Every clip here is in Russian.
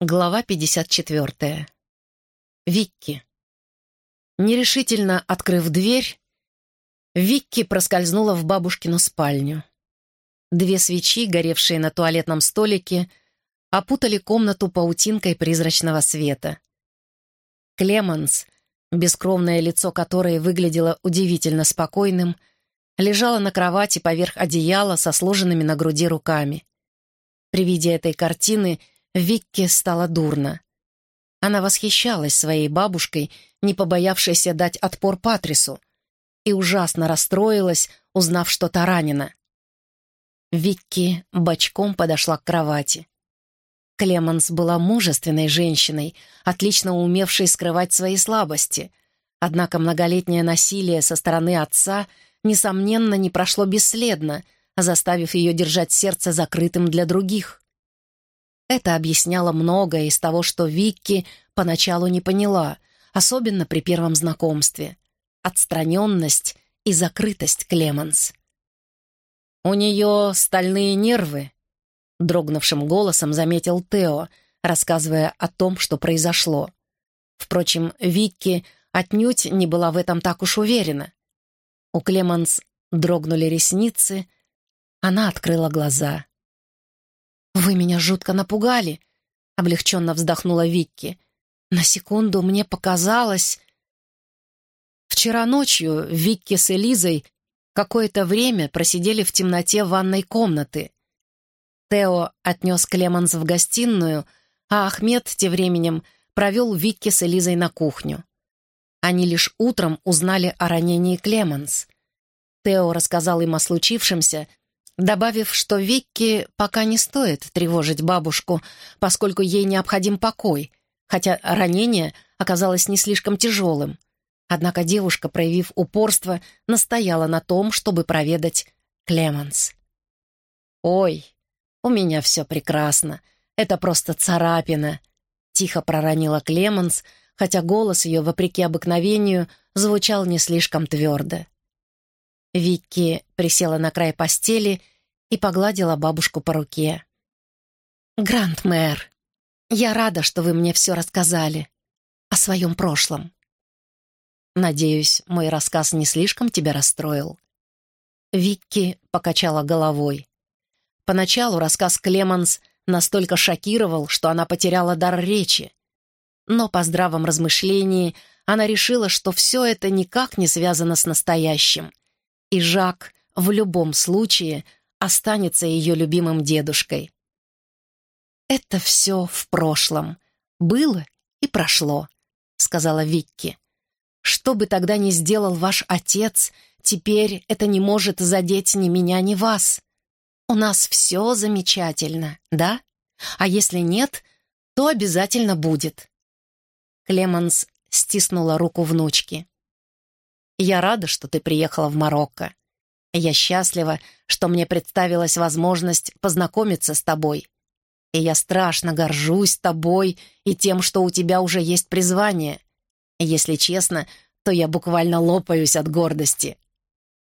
Глава 54. Викки. Нерешительно открыв дверь, Викки проскользнула в бабушкину спальню. Две свечи, горевшие на туалетном столике, опутали комнату паутинкой призрачного света. Клеманс, бескровное лицо которой выглядело удивительно спокойным, лежала на кровати поверх одеяла со сложенными на груди руками. При виде этой картины — Викке стало дурно. Она восхищалась своей бабушкой, не побоявшейся дать отпор Патрису, и ужасно расстроилась, узнав, что та ранена. Викки бочком подошла к кровати. Клеманс была мужественной женщиной, отлично умевшей скрывать свои слабости. Однако многолетнее насилие со стороны отца, несомненно, не прошло бесследно, заставив ее держать сердце закрытым для других. Это объясняло многое из того, что Викки поначалу не поняла, особенно при первом знакомстве. Отстраненность и закрытость Клеменс. «У нее стальные нервы», — дрогнувшим голосом заметил Тео, рассказывая о том, что произошло. Впрочем, Викки отнюдь не была в этом так уж уверена. У Клеменс дрогнули ресницы, она открыла глаза. «Вы меня жутко напугали», — облегченно вздохнула Викки. «На секунду мне показалось...» Вчера ночью Викки с Элизой какое-то время просидели в темноте ванной комнаты. Тео отнес Клеманс в гостиную, а Ахмед тем временем провел Викки с Элизой на кухню. Они лишь утром узнали о ранении Клеманс. Тео рассказал им о случившемся добавив, что Викки пока не стоит тревожить бабушку, поскольку ей необходим покой, хотя ранение оказалось не слишком тяжелым. Однако девушка, проявив упорство, настояла на том, чтобы проведать Клеменс. «Ой, у меня все прекрасно. Это просто царапина», — тихо проронила Клеменс, хотя голос ее, вопреки обыкновению, звучал не слишком твердо. Викки присела на край постели и погладила бабушку по руке. «Гранд-мэр, я рада, что вы мне все рассказали о своем прошлом. Надеюсь, мой рассказ не слишком тебя расстроил?» Викки покачала головой. Поначалу рассказ Клеманс настолько шокировал, что она потеряла дар речи. Но по здравом размышлении она решила, что все это никак не связано с настоящим — и Жак в любом случае останется ее любимым дедушкой. «Это все в прошлом. Было и прошло», — сказала Викки. «Что бы тогда ни сделал ваш отец, теперь это не может задеть ни меня, ни вас. У нас все замечательно, да? А если нет, то обязательно будет». Клеманс стиснула руку внучки. Я рада, что ты приехала в Марокко. Я счастлива, что мне представилась возможность познакомиться с тобой. И я страшно горжусь тобой и тем, что у тебя уже есть призвание. Если честно, то я буквально лопаюсь от гордости.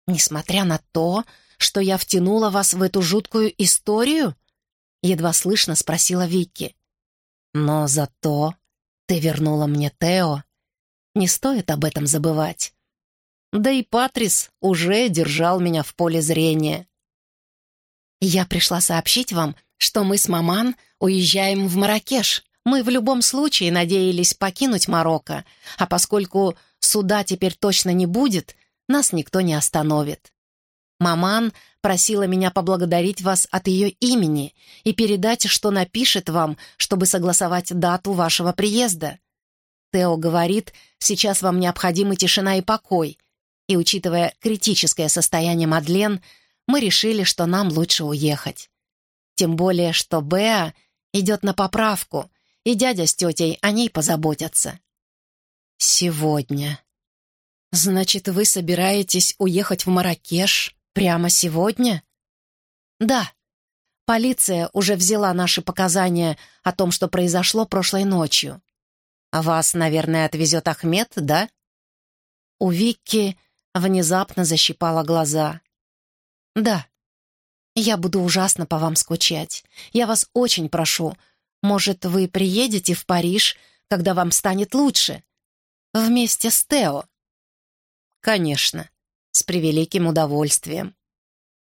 Несмотря на то, что я втянула вас в эту жуткую историю, едва слышно спросила Вики. Но зато ты вернула мне Тео. Не стоит об этом забывать. Да и Патрис уже держал меня в поле зрения. «Я пришла сообщить вам, что мы с Маман уезжаем в Маракеш. Мы в любом случае надеялись покинуть Марокко, а поскольку суда теперь точно не будет, нас никто не остановит. Маман просила меня поблагодарить вас от ее имени и передать, что напишет вам, чтобы согласовать дату вашего приезда. Тео говорит, сейчас вам необходимы тишина и покой, и, учитывая критическое состояние Мадлен, мы решили, что нам лучше уехать. Тем более, что Беа идет на поправку, и дядя с тетей о ней позаботятся. Сегодня. Значит, вы собираетесь уехать в Маракеш прямо сегодня? Да. Полиция уже взяла наши показания о том, что произошло прошлой ночью. А вас, наверное, отвезет Ахмед, да? У Викки Внезапно защипала глаза. «Да, я буду ужасно по вам скучать. Я вас очень прошу, Может, вы приедете в Париж, когда вам станет лучше? Вместе с Тео?» «Конечно, с превеликим удовольствием».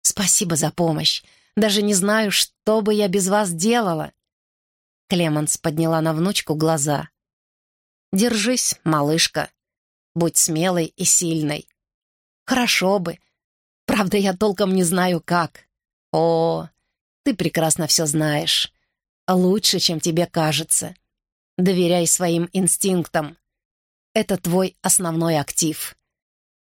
«Спасибо за помощь. Даже не знаю, что бы я без вас делала». Клеманс подняла на внучку глаза. «Держись, малышка. Будь смелой и сильной. Хорошо бы. Правда, я толком не знаю, как. О, ты прекрасно все знаешь. Лучше, чем тебе кажется. Доверяй своим инстинктам. Это твой основной актив.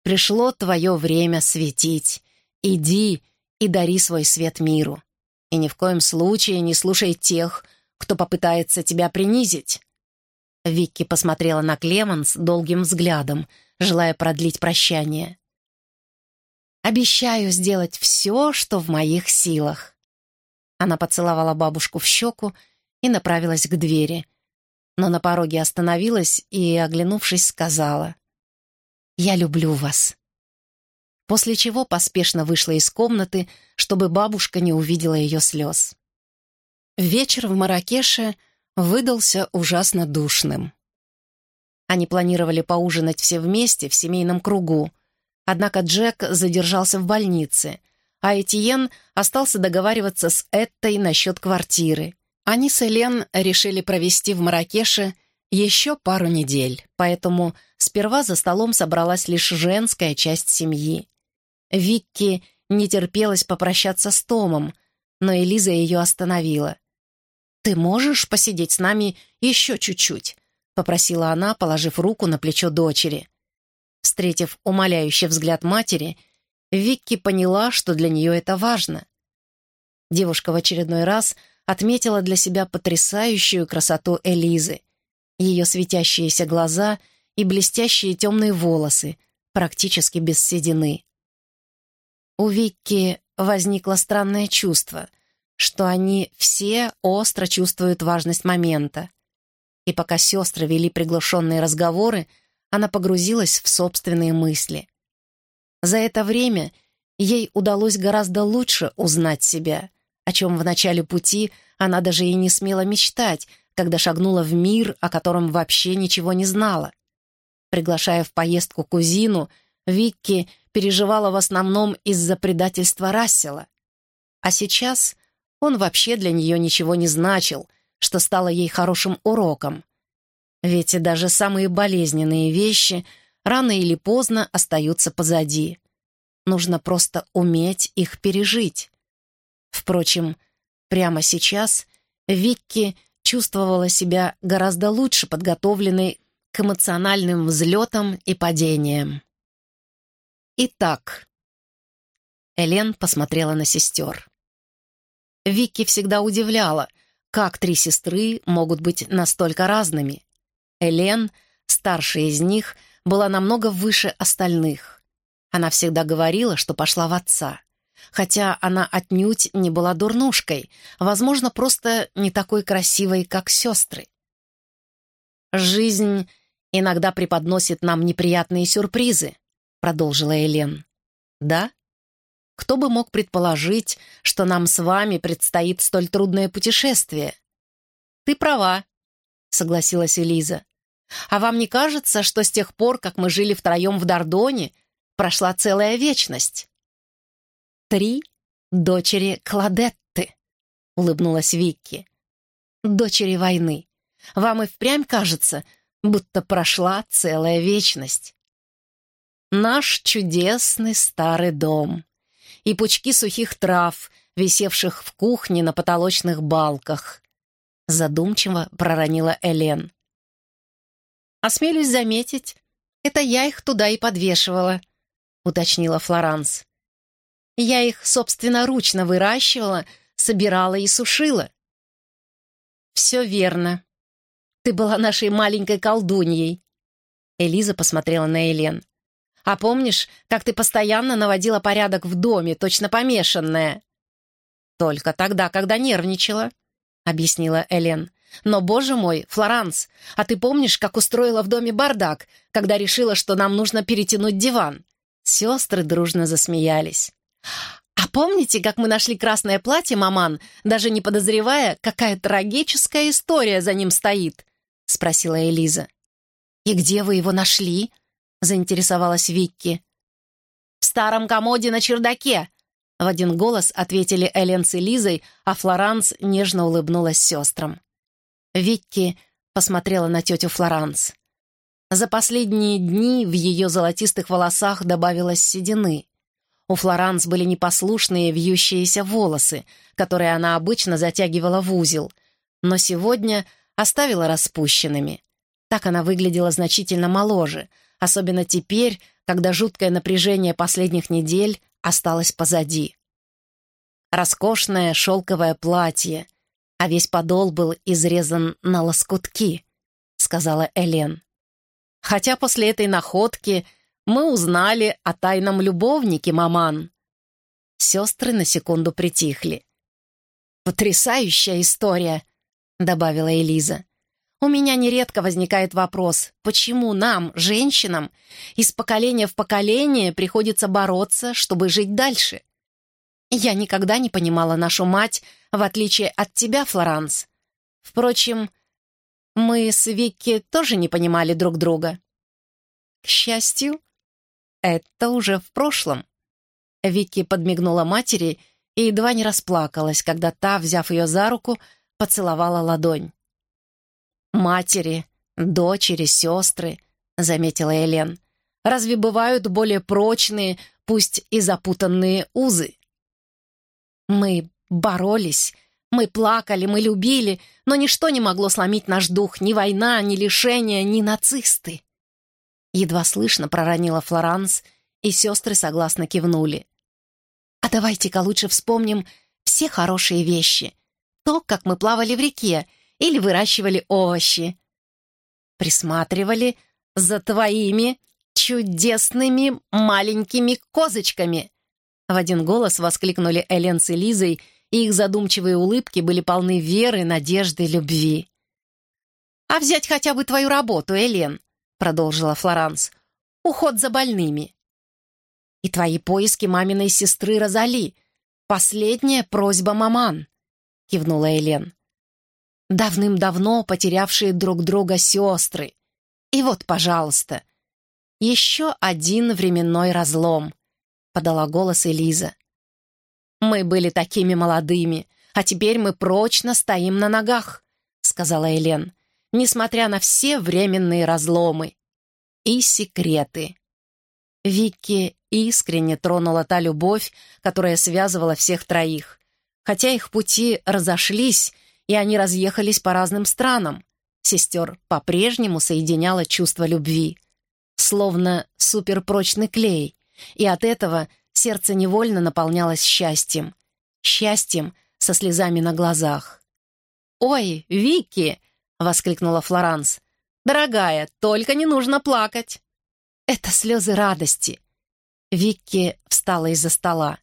Пришло твое время светить. Иди и дари свой свет миру. И ни в коем случае не слушай тех, кто попытается тебя принизить. Викки посмотрела на Клеманс долгим взглядом, желая продлить прощание. «Обещаю сделать все, что в моих силах». Она поцеловала бабушку в щеку и направилась к двери, но на пороге остановилась и, оглянувшись, сказала «Я люблю вас». После чего поспешно вышла из комнаты, чтобы бабушка не увидела ее слез. Вечер в Маракеше выдался ужасно душным. Они планировали поужинать все вместе, в семейном кругу, однако Джек задержался в больнице, а Этьен остался договариваться с Эттой насчет квартиры. Они с Элен решили провести в Маракеше еще пару недель, поэтому сперва за столом собралась лишь женская часть семьи. Викки не терпелось попрощаться с Томом, но Элиза ее остановила. «Ты можешь посидеть с нами еще чуть-чуть?» — попросила она, положив руку на плечо дочери. Встретив умоляющий взгляд матери, Викки поняла, что для нее это важно. Девушка в очередной раз отметила для себя потрясающую красоту Элизы, ее светящиеся глаза и блестящие темные волосы, практически без седины. У Викки возникло странное чувство — что они все остро чувствуют важность момента. И пока сестры вели приглушенные разговоры, она погрузилась в собственные мысли. За это время ей удалось гораздо лучше узнать себя, о чем в начале пути она даже и не смела мечтать, когда шагнула в мир, о котором вообще ничего не знала. Приглашая в поездку кузину, Викки переживала в основном из-за предательства Рассела. А сейчас он вообще для нее ничего не значил, что стало ей хорошим уроком. Ведь и даже самые болезненные вещи рано или поздно остаются позади. Нужно просто уметь их пережить. Впрочем, прямо сейчас Викки чувствовала себя гораздо лучше подготовленной к эмоциональным взлетам и падениям. Итак, Элен посмотрела на сестер. Вики всегда удивляла, как три сестры могут быть настолько разными. Элен, старшая из них, была намного выше остальных. Она всегда говорила, что пошла в отца. Хотя она отнюдь не была дурнушкой, возможно, просто не такой красивой, как сестры. «Жизнь иногда преподносит нам неприятные сюрпризы», — продолжила Элен. «Да?» Кто бы мог предположить, что нам с вами предстоит столь трудное путешествие? Ты права, согласилась Элиза. А вам не кажется, что с тех пор, как мы жили втроем в Дордоне, прошла целая вечность? Три дочери Кладетты, улыбнулась Викки. Дочери войны. Вам и впрямь кажется, будто прошла целая вечность. Наш чудесный старый дом и пучки сухих трав, висевших в кухне на потолочных балках. Задумчиво проронила Элен. «Осмелюсь заметить, это я их туда и подвешивала», — уточнила Флоранс. «Я их собственноручно выращивала, собирала и сушила». «Все верно. Ты была нашей маленькой колдуньей». Элиза посмотрела на Элен. А помнишь, как ты постоянно наводила порядок в доме, точно помешанная?» «Только тогда, когда нервничала», — объяснила Элен. «Но, боже мой, Флоранс, а ты помнишь, как устроила в доме бардак, когда решила, что нам нужно перетянуть диван?» Сестры дружно засмеялись. «А помните, как мы нашли красное платье, маман, даже не подозревая, какая трагическая история за ним стоит?» — спросила Элиза. «И где вы его нашли?» — заинтересовалась Викки. «В старом комоде на чердаке!» В один голос ответили Элен с Элизой, а Флоранс нежно улыбнулась сестрам. Викки посмотрела на тетю Флоранс. За последние дни в ее золотистых волосах добавилось седины. У Флоранс были непослушные вьющиеся волосы, которые она обычно затягивала в узел, но сегодня оставила распущенными. Так она выглядела значительно моложе, особенно теперь, когда жуткое напряжение последних недель осталось позади. Роскошное шелковое платье, а весь подол был изрезан на лоскутки, сказала Элен. Хотя после этой находки мы узнали о тайном любовнике Маман. Сестры на секунду притихли. «Потрясающая история», — добавила Элиза. «У меня нередко возникает вопрос, почему нам, женщинам, из поколения в поколение приходится бороться, чтобы жить дальше? Я никогда не понимала нашу мать, в отличие от тебя, Флоранс. Впрочем, мы с Вики тоже не понимали друг друга. К счастью, это уже в прошлом. Вики подмигнула матери и едва не расплакалась, когда та, взяв ее за руку, поцеловала ладонь. «Матери, дочери, сестры», — заметила Элен, «разве бывают более прочные, пусть и запутанные узы?» «Мы боролись мы плакали, мы любили, но ничто не могло сломить наш дух, ни война, ни лишения, ни нацисты. Едва слышно проронила Флоранс, и сестры согласно кивнули. «А давайте-ка лучше вспомним все хорошие вещи. То, как мы плавали в реке или выращивали овощи. Присматривали за твоими чудесными маленькими козочками!» В один голос воскликнули Элен с Элизой и их задумчивые улыбки были полны веры, надежды, любви. «А взять хотя бы твою работу, Элен», — продолжила Флоранс. «Уход за больными». «И твои поиски маминой сестры Розали. Последняя просьба маман», — кивнула Элен. «Давным-давно потерявшие друг друга сестры. И вот, пожалуйста, еще один временной разлом», — подала голос Элиза. «Мы были такими молодыми, а теперь мы прочно стоим на ногах», — сказала Элен, «несмотря на все временные разломы и секреты». Вики искренне тронула та любовь, которая связывала всех троих. Хотя их пути разошлись, и они разъехались по разным странам, сестер по-прежнему соединяло чувство любви. Словно суперпрочный клей, и от этого сердце невольно наполнялось счастьем. Счастьем со слезами на глазах. «Ой, Вики!» — воскликнула Флоранс. «Дорогая, только не нужно плакать!» «Это слезы радости!» Вики встала из-за стола.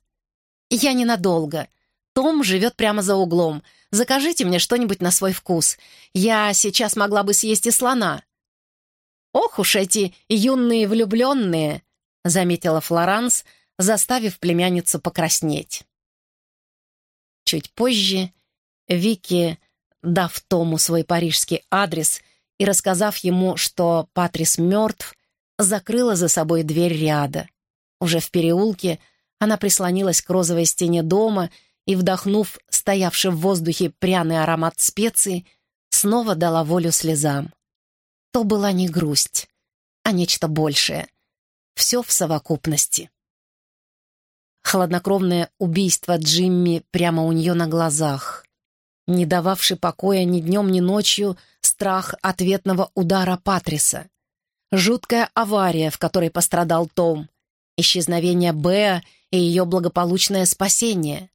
«Я ненадолго. Том живет прямо за углом. Закажите мне что-нибудь на свой вкус. Я сейчас могла бы съесть и слона». «Ох уж эти юные влюбленные!» — заметила Флоранс, заставив племянницу покраснеть. Чуть позже Вики, дав Тому свой парижский адрес и рассказав ему, что Патрис мертв, закрыла за собой дверь ряда. Уже в переулке она прислонилась к розовой стене дома и, вдохнув стоявший в воздухе пряный аромат специй, снова дала волю слезам. То была не грусть, а нечто большее. Все в совокупности. Хладнокровное убийство Джимми прямо у нее на глазах. Не дававший покоя ни днем, ни ночью страх ответного удара Патриса. Жуткая авария, в которой пострадал Том. Исчезновение Беа и ее благополучное спасение.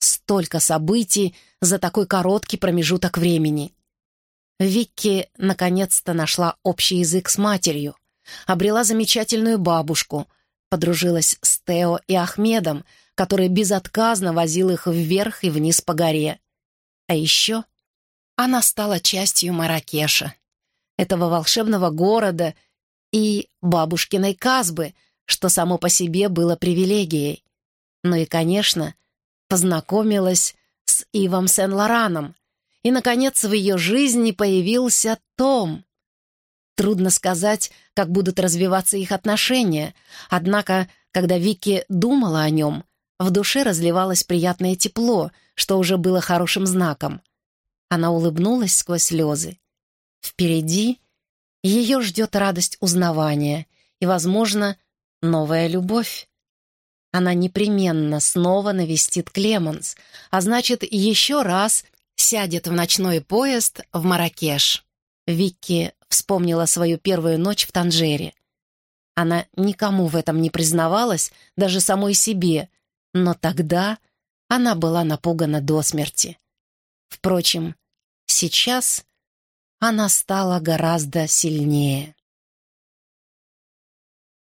Столько событий за такой короткий промежуток времени. Викки наконец-то нашла общий язык с матерью, обрела замечательную бабушку — подружилась с Тео и Ахмедом, который безотказно возил их вверх и вниз по горе. А еще она стала частью Маракеша, этого волшебного города и бабушкиной Казбы, что само по себе было привилегией. Ну и, конечно, познакомилась с Ивом Сен-Лораном. И, наконец, в ее жизни появился Том. Трудно сказать, как будут развиваться их отношения, однако, когда Вики думала о нем, в душе разливалось приятное тепло, что уже было хорошим знаком. Она улыбнулась сквозь слезы. Впереди ее ждет радость узнавания и, возможно, новая любовь. Она непременно снова навестит Клеменс, а значит, еще раз сядет в ночной поезд в Маракеш. Викки вспомнила свою первую ночь в Танжере. Она никому в этом не признавалась, даже самой себе, но тогда она была напугана до смерти. Впрочем, сейчас она стала гораздо сильнее.